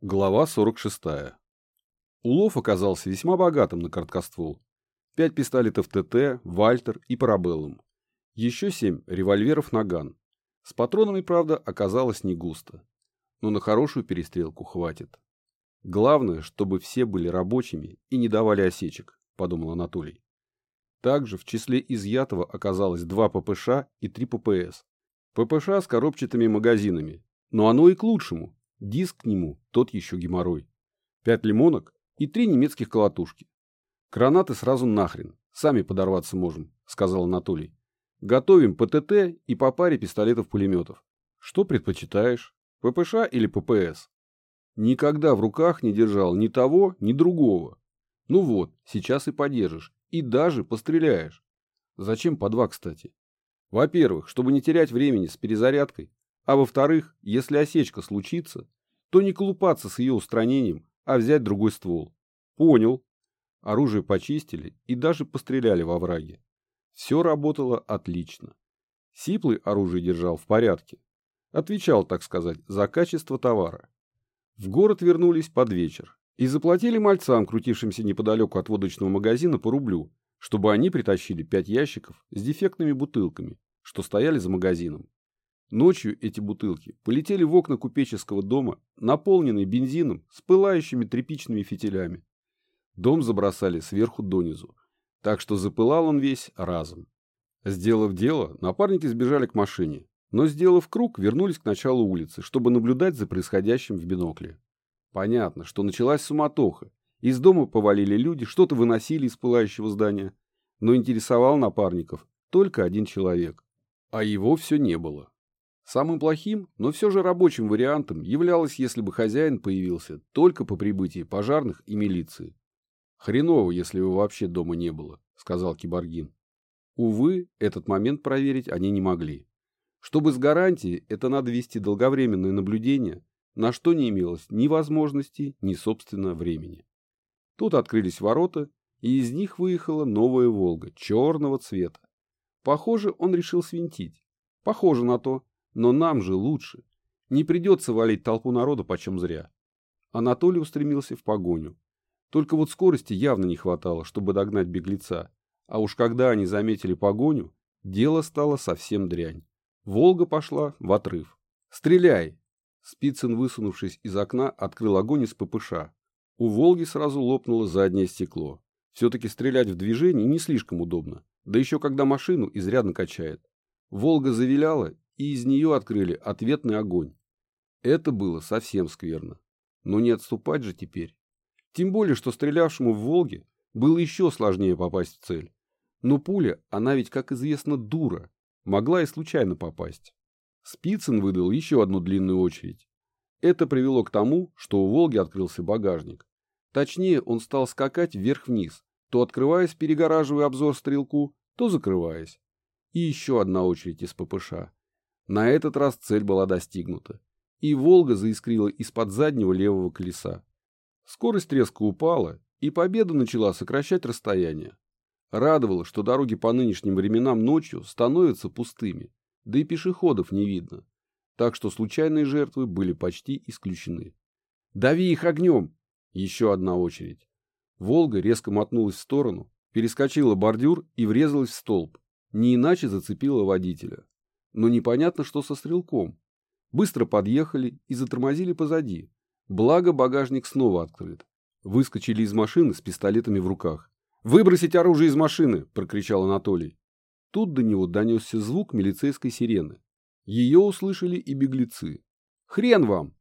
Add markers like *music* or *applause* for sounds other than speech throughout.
Глава 46. Улов оказался весьма богатым на короткоствол. Пять пистолетов ТТ, Вальтер и Парабеллум. Еще семь револьверов Наган. С патронами, правда, оказалось не густо. Но на хорошую перестрелку хватит. Главное, чтобы все были рабочими и не давали осечек, подумал Анатолий. Также в числе изъятого оказалось два ППШ и три ППС. ППШ с коробчатыми магазинами. Но оно и к лучшему, Диск к нему, тот еще геморрой. Пять лимонок и три немецких колотушки. Гранаты сразу нахрен, сами подорваться можем, сказал Анатолий. Готовим ПТТ и по паре пистолетов-пулеметов. Что предпочитаешь, ППШ или ППС? Никогда в руках не держал ни того, ни другого. Ну вот, сейчас и подержишь, и даже постреляешь. Зачем по два, кстати? Во-первых, чтобы не терять времени с перезарядкой, а во-вторых, если осечка случится, то не колупаться с ее устранением, а взять другой ствол. Понял. Оружие почистили и даже постреляли во враге. Все работало отлично. Сиплый оружие держал в порядке. Отвечал, так сказать, за качество товара. В город вернулись под вечер и заплатили мальцам, крутившимся неподалеку от водочного магазина, по рублю, чтобы они притащили пять ящиков с дефектными бутылками, что стояли за магазином. Ночью эти бутылки полетели в окна купеческого дома, наполненные бензином с пылающими тряпичными фитилями. Дом забросали сверху донизу, так что запылал он весь разом. Сделав дело, напарники сбежали к машине, но, сделав круг, вернулись к началу улицы, чтобы наблюдать за происходящим в бинокле. Понятно, что началась суматоха. Из дома повалили люди, что-то выносили из пылающего здания. Но интересовал напарников только один человек. А его все не было. Самым плохим, но все же рабочим вариантом являлось, если бы хозяин появился только по прибытии пожарных и милиции. «Хреново, если его вообще дома не было», — сказал Киборгин. Увы, этот момент проверить они не могли. Чтобы с гарантией, это надо вести долговременное наблюдение, на что не имелось ни возможности, ни, собственно, времени. Тут открылись ворота, и из них выехала новая «Волга» черного цвета. Похоже, он решил свинтить. Похоже на то, но нам же лучше. Не придется валить толпу народа почем зря. Анатолий устремился в погоню. Только вот скорости явно не хватало, чтобы догнать беглеца. А уж когда они заметили погоню, дело стало совсем дрянь. Волга пошла в отрыв. «Стреляй!» Спицын, высунувшись из окна, открыл огонь из ППШ. У «Волги» сразу лопнуло заднее стекло. Все-таки стрелять в движении не слишком удобно, да еще когда машину изрядно качает. «Волга» завиляла и из нее открыли ответный огонь. Это было совсем скверно. Но не отступать же теперь. Тем более, что стрелявшему в «Волге» было еще сложнее попасть в цель. Но пуля, она ведь, как известно, дура, могла и случайно попасть. Спицын выдал еще одну длинную очередь. Это привело к тому, что у «Волги» открылся багажник. Точнее, он стал скакать вверх-вниз, то открываясь, перегораживая обзор стрелку, то закрываясь. И еще одна очередь из ППШ. На этот раз цель была достигнута, и «Волга» заискрила из-под заднего левого колеса. Скорость резко упала, и победа начала сокращать расстояние. Радовало, что дороги по нынешним временам ночью становятся пустыми, да и пешеходов не видно, так что случайные жертвы были почти исключены. «Дави их огнем!» Еще одна очередь. «Волга» резко мотнулась в сторону, перескочила бордюр и врезалась в столб, не иначе зацепила водителя но непонятно, что со стрелком. Быстро подъехали и затормозили позади. Благо багажник снова открыт. Выскочили из машины с пистолетами в руках. «Выбросить оружие из машины!» – прокричал Анатолий. Тут до него донесся звук милицейской сирены. Ее услышали и беглецы. «Хрен вам!»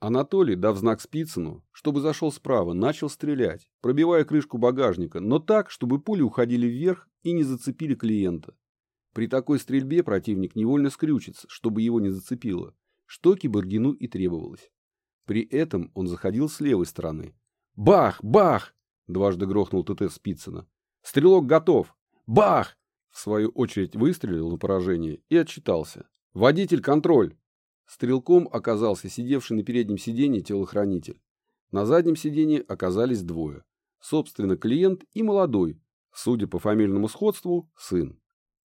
Анатолий, дав знак Спицыну, чтобы зашел справа, начал стрелять, пробивая крышку багажника, но так, чтобы пули уходили вверх и не зацепили клиента. При такой стрельбе противник невольно скрючится, чтобы его не зацепило, что Киборгину и требовалось. При этом он заходил с левой стороны. «Бах! Бах!» – дважды грохнул ТТ Спицына. «Стрелок готов! Бах!» В свою очередь выстрелил на поражение и отчитался. «Водитель, контроль!» Стрелком оказался сидевший на переднем сиденье телохранитель. На заднем сиденье оказались двое. Собственно, клиент и молодой, судя по фамильному сходству, сын.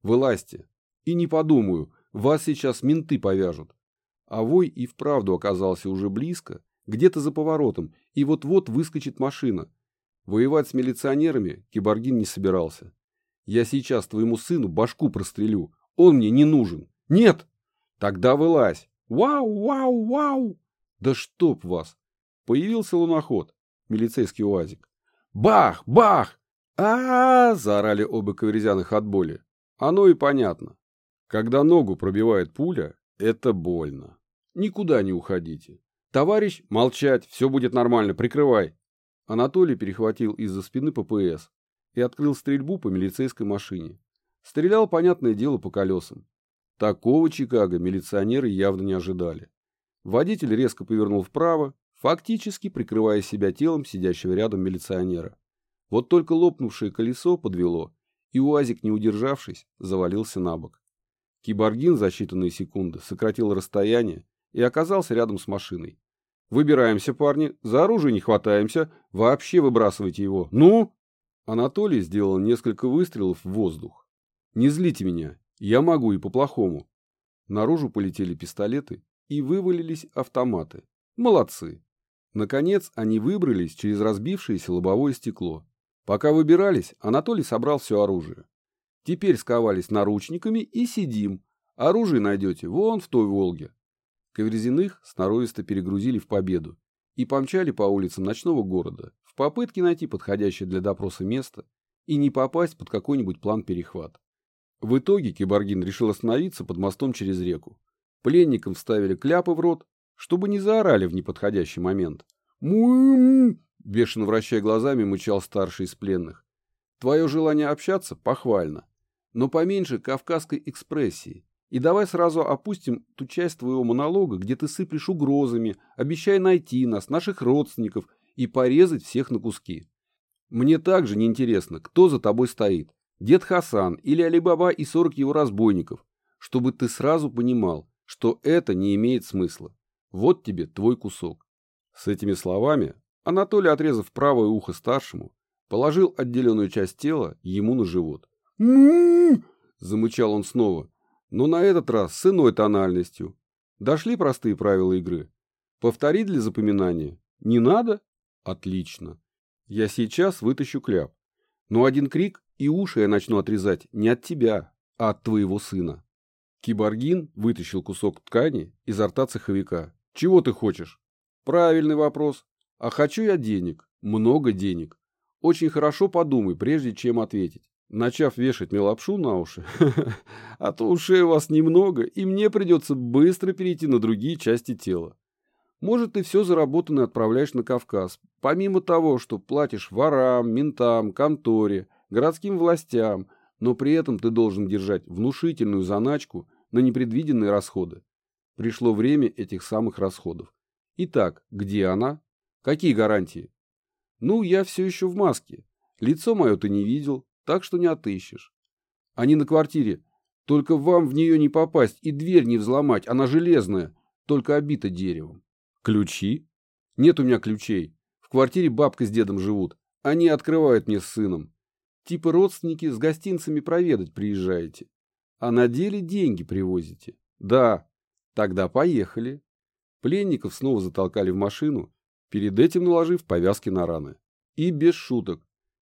Вылазьте. И не подумаю, вас сейчас менты повяжут. А вой и вправду оказался уже близко, где-то за поворотом, и вот-вот выскочит машина. Воевать с милиционерами Киборгин не собирался. Я сейчас твоему сыну башку прострелю. Он мне не нужен. Нет! Тогда вылазь. Вау, вау, вау! Да чтоб вас! Появился луноход, милицейский уазик. Бах, бах! а, -а, -а заорали оба каверзяных от боли. Оно и понятно. Когда ногу пробивает пуля, это больно. Никуда не уходите. Товарищ, молчать, все будет нормально, прикрывай. Анатолий перехватил из-за спины ППС и открыл стрельбу по милицейской машине. Стрелял, понятное дело, по колесам. Такого Чикаго милиционеры явно не ожидали. Водитель резко повернул вправо, фактически прикрывая себя телом сидящего рядом милиционера. Вот только лопнувшее колесо подвело, и УАЗик, не удержавшись, завалился на бок. Киборгин за считанные секунды сократил расстояние и оказался рядом с машиной. Выбираемся, парни, за оружие не хватаемся, вообще выбрасывайте его. Ну? Анатолий сделал несколько выстрелов в воздух. Не злите меня, я могу и по-плохому. Наружу полетели пистолеты и вывалились автоматы. Молодцы. Наконец они выбрались через разбившееся лобовое стекло. Пока выбирались, Анатолий собрал все оружие. Теперь сковались наручниками и сидим. Оружие найдете вон в той Волге. Каверзиных сноровисто перегрузили в победу и помчали по улицам ночного города в попытке найти подходящее для допроса место и не попасть под какой-нибудь план перехват. В итоге Киборгин решил остановиться под мостом через реку. Пленникам вставили кляпы в рот, чтобы не заорали в неподходящий момент. му бешено вращая глазами, мычал старший из пленных. «Твое желание общаться похвально, но поменьше кавказской экспрессии. И давай сразу опустим ту часть твоего монолога, где ты сыплешь угрозами, обещая найти нас, наших родственников, и порезать всех на куски. Мне также неинтересно, кто за тобой стоит, дед Хасан или Алибаба и 40 его разбойников, чтобы ты сразу понимал, что это не имеет смысла. Вот тебе твой кусок. С этими словами Анатолий, отрезав правое ухо старшему, положил отделенную часть тела ему на живот. Замычал он снова, но на этот раз с иной тональностью. Дошли простые правила игры. Повторить для запоминания? Не надо? Отлично. Я сейчас вытащу кляп. Но один крик, и уши я начну отрезать не от тебя, а от твоего сына. Киборгин вытащил кусок ткани изо рта цеховика. Чего ты хочешь? Правильный вопрос. А хочу я денег. Много денег. Очень хорошо подумай, прежде чем ответить начав вешать мне лапшу на уши, *laughs* а то ушей у вас немного, и мне придется быстро перейти на другие части тела. Может, ты все заработанное отправляешь на Кавказ, помимо того, что платишь ворам, ментам, конторе, городским властям, но при этом ты должен держать внушительную заначку на непредвиденные расходы. Пришло время этих самых расходов. Итак, где она? Какие гарантии? Ну, я все еще в маске. Лицо мое ты не видел, так что не отыщешь. Они на квартире. Только вам в нее не попасть и дверь не взломать, она железная, только обита деревом. Ключи? Нет у меня ключей. В квартире бабка с дедом живут. Они открывают мне с сыном. Типа родственники с гостинцами проведать приезжаете. А на деле деньги привозите. Да, тогда поехали. Пленников снова затолкали в машину, перед этим наложив повязки на раны. И без шуток.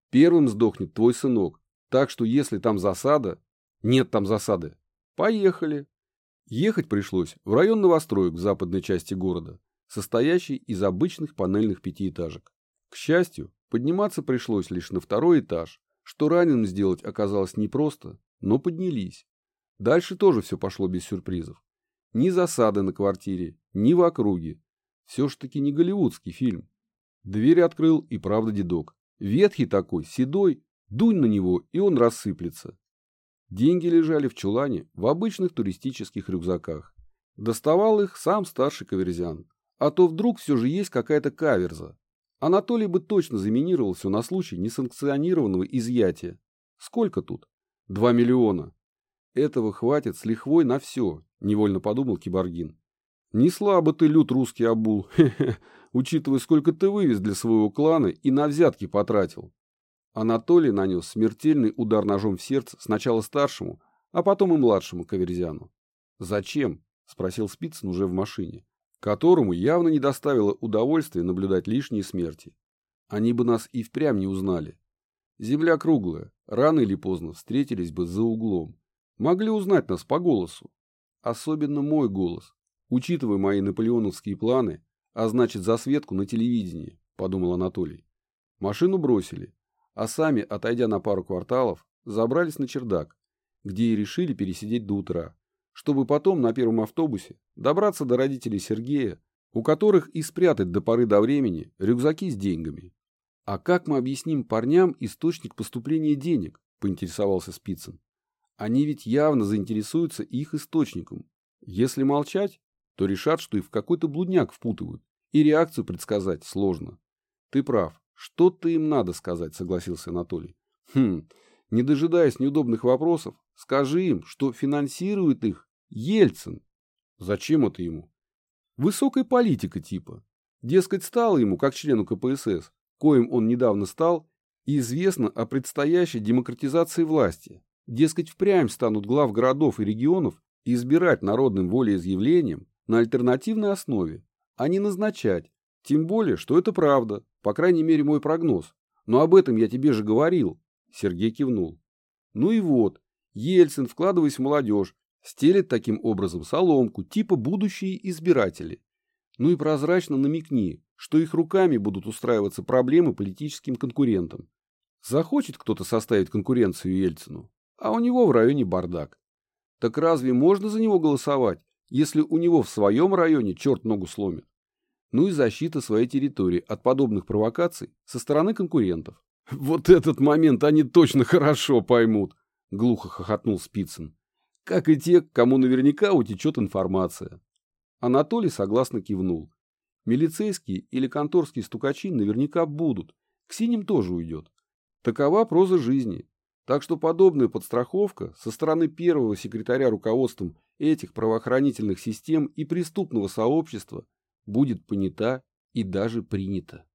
Первым сдохнет твой сынок. Так что если там засада... Нет там засады. Поехали. Ехать пришлось в район новостроек в западной части города, состоящий из обычных панельных пятиэтажек. К счастью, подниматься пришлось лишь на второй этаж, что раненым сделать оказалось непросто, но поднялись. Дальше тоже все пошло без сюрпризов. Ни засады на квартире, ни в округе. Все ж таки не голливудский фильм. Дверь открыл и правда дедок. Ветхий такой, седой, дунь на него, и он рассыплется. Деньги лежали в чулане в обычных туристических рюкзаках. Доставал их сам старший каверзян. А то вдруг все же есть какая-то каверза. Анатолий бы точно заминировал все на случай несанкционированного изъятия. Сколько тут? Два миллиона. Этого хватит с лихвой на все, невольно подумал Киборгин. Не слабо ты, лют русский обул. *laughs* учитывая, сколько ты вывез для своего клана и на взятки потратил. Анатолий нанес смертельный удар ножом в сердце сначала старшему, а потом и младшему каверзяну. «Зачем?» – спросил Спицын уже в машине. которому явно не доставило удовольствия наблюдать лишние смерти. Они бы нас и впрямь не узнали. Земля круглая, рано или поздно встретились бы за углом. Могли узнать нас по голосу. Особенно мой голос, учитывая мои наполеоновские планы, а значит засветку на телевидении, подумал Анатолий. Машину бросили, а сами, отойдя на пару кварталов, забрались на чердак, где и решили пересидеть до утра, чтобы потом на первом автобусе добраться до родителей Сергея, у которых и спрятать до поры до времени рюкзаки с деньгами. «А как мы объясним парням источник поступления денег?» – поинтересовался Спицын. «Они ведь явно заинтересуются их источником. Если молчать, то решат, что их в какой-то блудняк впутывают, и реакцию предсказать сложно. Ты прав, что-то им надо сказать», – согласился Анатолий. «Хм, не дожидаясь неудобных вопросов, скажи им, что финансирует их Ельцин. Зачем это ему? Высокая политика типа. Дескать, стало ему, как члену КПСС, коим он недавно стал, и известно о предстоящей демократизации власти. Дескать, впрямь станут глав городов и регионов избирать народным волеизъявлением на альтернативной основе, а не назначать. Тем более, что это правда, по крайней мере мой прогноз. Но об этом я тебе же говорил. Сергей кивнул. Ну и вот, Ельцин, вкладываясь в молодежь, стелит таким образом соломку, типа будущие избиратели. Ну и прозрачно намекни, что их руками будут устраиваться проблемы политическим конкурентам. Захочет кто-то составить конкуренцию Ельцину, а у него в районе бардак. Так разве можно за него голосовать, если у него в своем районе черт ногу сломит? Ну и защита своей территории от подобных провокаций со стороны конкурентов. *laughs* Вот этот момент они точно хорошо поймут, глухо хохотнул Спицын. Как и те, кому наверняка утечет информация. Анатолий согласно кивнул. Милицейские или конторские стукачи наверняка будут. К синим тоже уйдет. Такова проза жизни. Так что подобная подстраховка со стороны первого секретаря руководством этих правоохранительных систем и преступного сообщества будет понята и даже принята.